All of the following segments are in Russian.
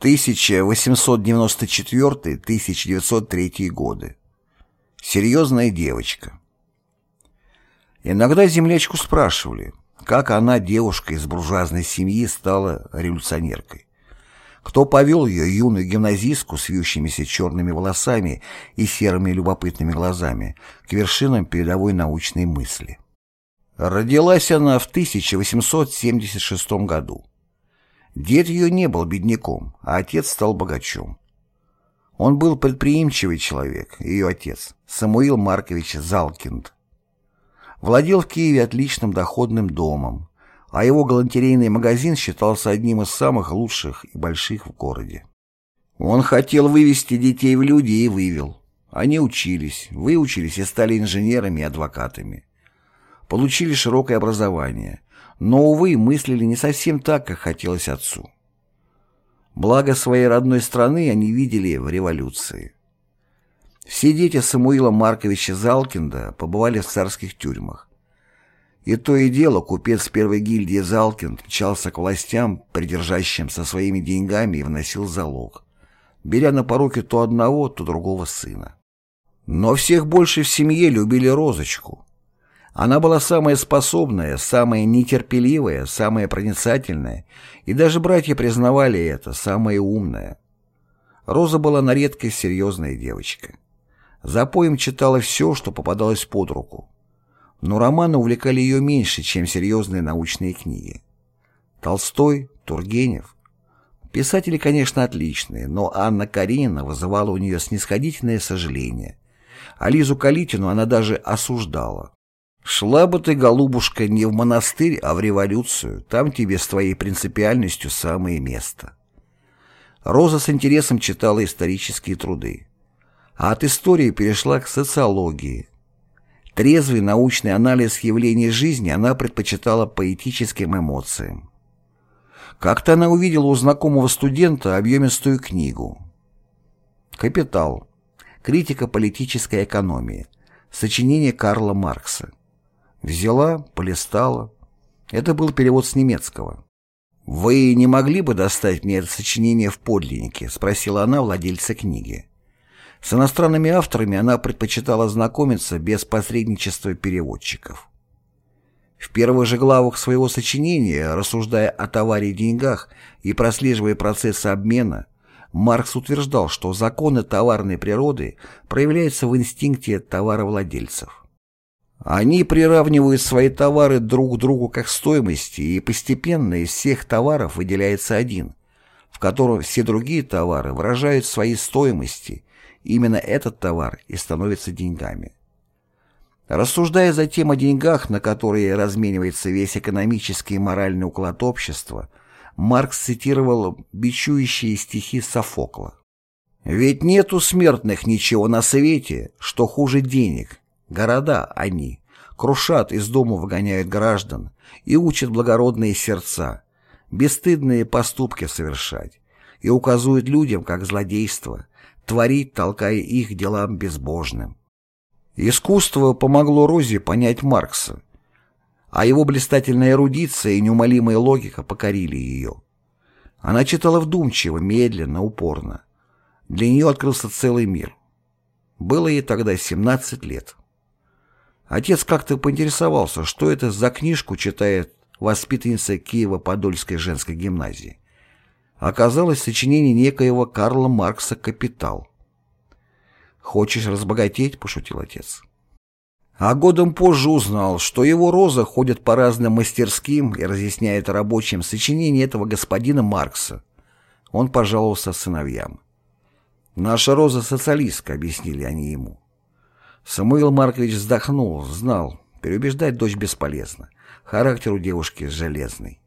1894-1903 годы. Серьезная девочка. Иногда землячку спрашивали, как она, девушка из буржуазной семьи, стала революционеркой. Кто повел ее, юную гимназистку с вьющимися черными волосами и серыми любопытными глазами, к вершинам передовой научной мысли. Родилась она в 1876 году. Дед ее не был бедняком, а отец стал богачом. Он был предприимчивый человек, ее отец, Самуил Маркович Залкинд. Владел в Киеве отличным доходным домом, а его галантерейный магазин считался одним из самых лучших и больших в городе. Он хотел вывести детей в люди и вывел. Они учились, выучились и стали инженерами и адвокатами. Получили широкое образование, но, увы, мыслили не совсем так, как хотелось отцу. Благо своей родной страны они видели в революции. Все дети Самуила Марковича Залкинда побывали в царских тюрьмах. И то и дело купец первой гильдии Залкинд мчался к властям, придержащим со своими деньгами и вносил залог, беря на поруки то одного, то другого сына. Но всех больше в семье любили Розочку, она была самая способная, самая нетерпеливая, самая проницательная, и даже братья признавали это, самая умная. Роза была на редкость серьезная девочка. За поем читала все, что попадалось под руку. Но романы увлекали ее меньше, чем серьезные научные книги. Толстой, Тургенев. Писатели, конечно, отличные, но Анна Каренина вызывала у нее снисходительное сожаление. А Лизу Калитину она даже осуждала. Шла бы ты, голубушка, не в монастырь, а в революцию. Там тебе с твоей принципиальностью самое место. Роза с интересом читала исторические труды. А от истории перешла к социологии. Трезвый научный анализ явлений жизни она предпочитала поэтическим эмоциям. Как-то она увидела у знакомого студента объемистую книгу. «Капитал. Критика политической экономии. Сочинение Карла Маркса». Взяла, полистала. Это был перевод с немецкого. «Вы не могли бы достать мне это сочинение в подлиннике?» — спросила она владельца книги. С иностранными авторами она предпочитала знакомиться без посредничества переводчиков. В первых же главах своего сочинения, рассуждая о товаре и деньгах и прослеживая процессы обмена, Маркс утверждал, что законы товарной природы проявляются в инстинкте товаровладельцев. Они приравнивают свои товары друг к другу как стоимости, и постепенно из всех товаров выделяется один, в котором все другие товары выражают свои стоимости, именно этот товар и становится деньгами. Рассуждая затем о деньгах, на которые разменивается весь экономический и моральный уклад общества, Маркс цитировал бичующие стихи Софокла. «Ведь нет у смертных ничего на свете, что хуже денег, Города они, крушат, из дома выгоняют граждан и учат благородные сердца, бесстыдные поступки совершать, и указывают людям, как злодейство, творить, толкая их делам безбожным. Искусство помогло Розе понять Маркса, а его блистательная эрудиция и неумолимая логика покорили ее. Она читала вдумчиво, медленно, упорно. Для нее открылся целый мир. Было ей тогда 17 лет. Отец как-то поинтересовался, что это за книжку читает воспитанница Киево-Подольской женской гимназии. Оказалось сочинение некоего Карла Маркса «Капитал». «Хочешь разбогатеть?» – пошутил отец. А годом позже узнал, что его Роза ходит по разным мастерским и разъясняет рабочим сочинение этого господина Маркса. Он пожаловался сыновьям. «Наша Роза социалистка», — объяснили они ему. Самуил Маркович вздохнул, знал, переубеждать дочь бесполезно. Характер у девушки железный.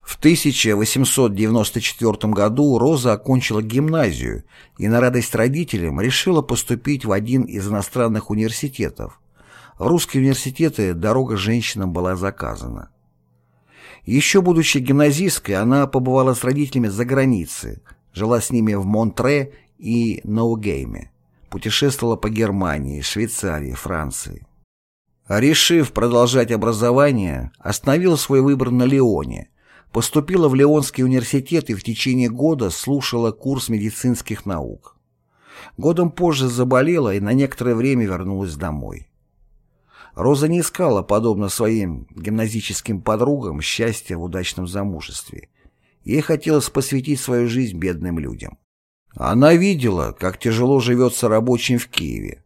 В 1894 году Роза окончила гимназию и на радость родителям решила поступить в один из иностранных университетов. В русские университеты дорога женщинам была заказана. Еще будучи гимназисткой, она побывала с родителями за границей, жила с ними в Монтре и Ноугейме путешествовала по Германии, Швейцарии, Франции. Решив продолжать образование, остановил свой выбор на Лионе, Поступила в Леонский университет и в течение года слушала курс медицинских наук. Годом позже заболела и на некоторое время вернулась домой. Роза не искала, подобно своим гимназическим подругам, счастья в удачном замужестве. Ей хотелось посвятить свою жизнь бедным людям. Она видела, как тяжело живется рабочим в Киеве.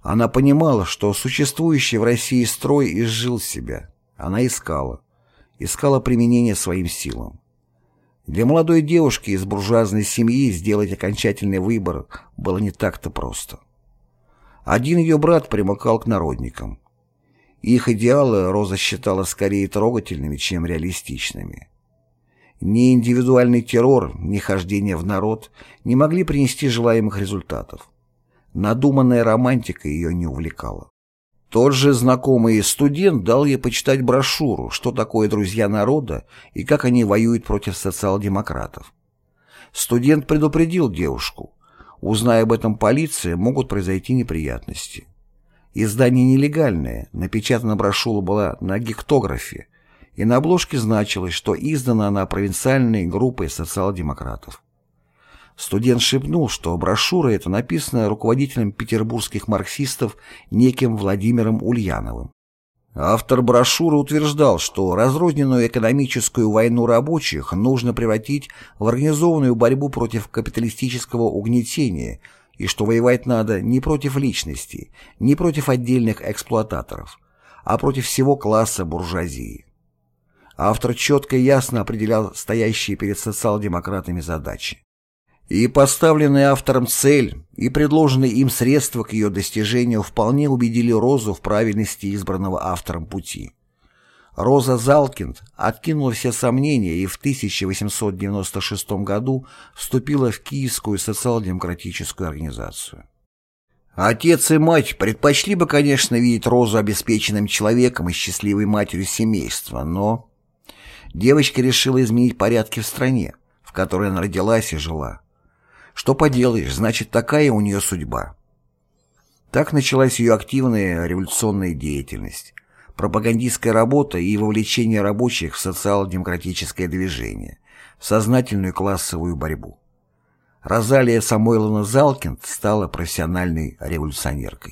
Она понимала, что существующий в России строй изжил себя. Она искала. Искала применение своим силам. Для молодой девушки из буржуазной семьи сделать окончательный выбор было не так-то просто. Один ее брат примыкал к народникам. Их идеалы Роза считала скорее трогательными, чем реалистичными. Ни индивидуальный террор, ни хождение в народ не могли принести желаемых результатов. Надуманная романтика ее не увлекала. Тот же знакомый студент дал ей почитать брошюру «Что такое друзья народа» и как они воюют против социал-демократов. Студент предупредил девушку. Узная об этом полиция, могут произойти неприятности. Издание нелегальное, напечатана брошюра была на гектографе, и на обложке значилось, что издана она провинциальной группой социал-демократов. Студент шепнул, что брошюра эта написана руководителем петербургских марксистов неким Владимиром Ульяновым. Автор брошюры утверждал, что разрозненную экономическую войну рабочих нужно превратить в организованную борьбу против капиталистического угнетения и что воевать надо не против личности, не против отдельных эксплуататоров, а против всего класса буржуазии. Автор четко и ясно определял стоящие перед социал-демократами задачи. И поставленная автором цель, и предложенные им средства к ее достижению вполне убедили Розу в правильности избранного автором пути. Роза Залкинд откинула все сомнения и в 1896 году вступила в Киевскую социал-демократическую организацию. Отец и мать предпочли бы, конечно, видеть Розу обеспеченным человеком и счастливой матерью семейства, но девочка решила изменить порядки в стране, в которой она родилась и жила. Что поделаешь, значит, такая у нее судьба. Так началась ее активная революционная деятельность, пропагандистская работа и вовлечение рабочих в социал-демократическое движение, в сознательную классовую борьбу. Розалия Самойловна Залкинд стала профессиональной революционеркой.